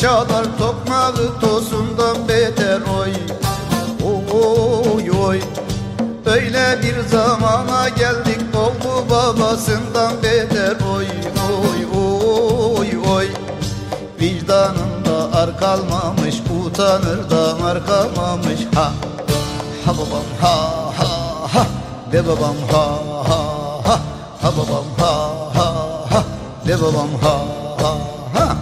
çalar tokmağı tosundan beter oy. Oy oy Öyle bir zamana geldik oldu babasından beter oy. Oy oy oy. Vicdanında ar kalmamış utanır da ar kalmamış. Ha Ha babam ha ha ha. De babam ha ha ha. Ha babam ha ha ha. De babam ha ha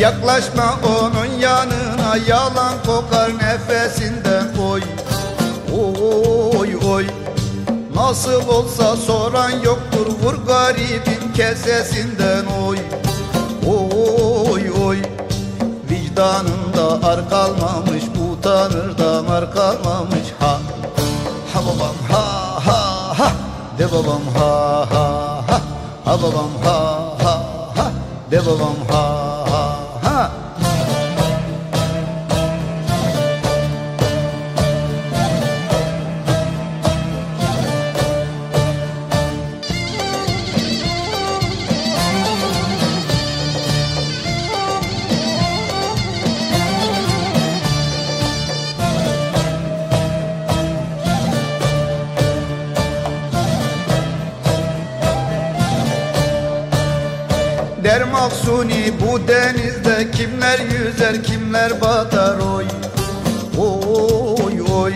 Yaklaşma onun yanına yalan kokar nefesinden oy Oy oy. Nasıl olsa soran yoktur vur garibin kesesinden. Oy Oy oy. Vicdanında ar kalmamış utanır da ar kalmamış. Ha Ha babam ha ha ha. De babam ha ha ha. Ha babam ha ha ha. De babam ha Der mahsuni bu denizde kimler yüzer kimler batar oy. Oy oy.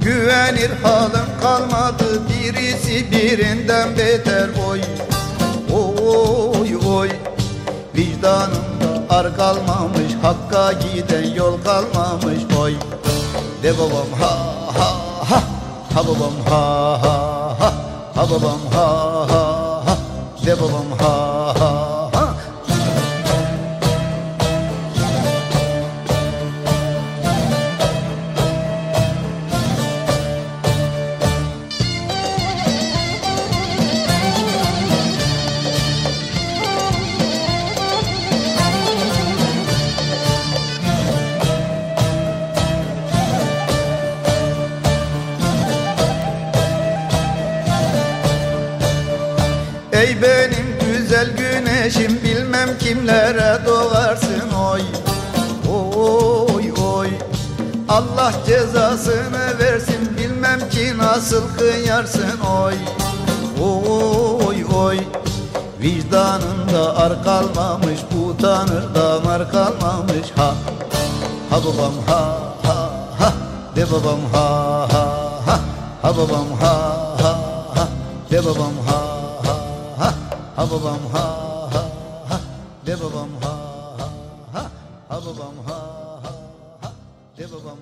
Güvenir halım kalmadı birisi birinden beter oy. Oy oy. Vicdanımda ar kalmamış hakka giden yol kalmamış oy. De babam ha ha ha. Ha babam ha ha ha. Ha babam ha ha ha. De babam ha ha Ey benim güzel güneşim bilmem kimlere doğarsın oy. Oy oy. Allah cezasını versin bilmem ki nasıl kıyarsın oy. Oy oy. Vicdanında ar kalmamış utanır da ar kalmamış ha. Ha babam ha ha ha. De babam ha ha ha. Ha babam ha ha ha. De babam ha ha Ha babam ha ha ha. De babam ha ha ha. Ha babam ha ha ha. De babam